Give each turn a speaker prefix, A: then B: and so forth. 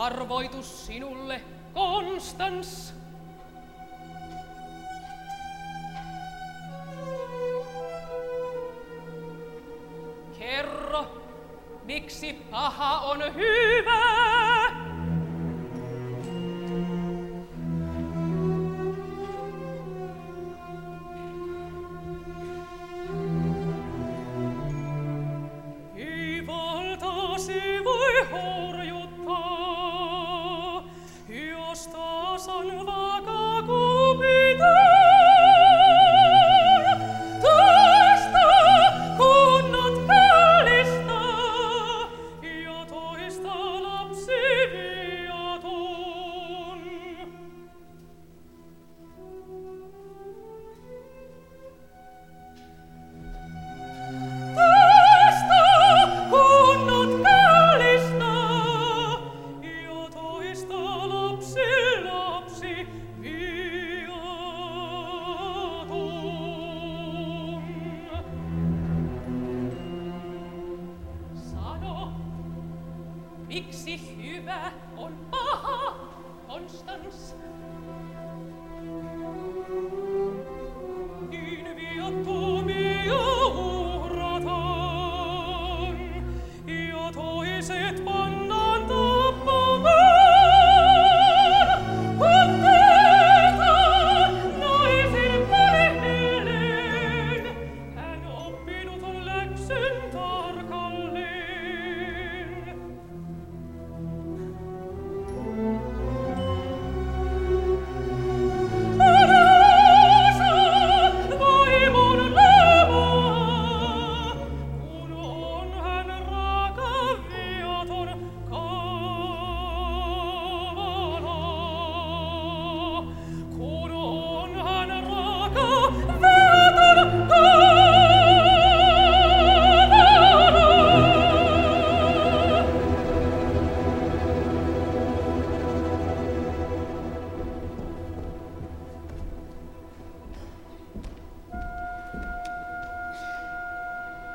A: arvoitus sinulle, Konstans. Kerro, miksi paha on Vixi,
B: über und Baha, Konstanz,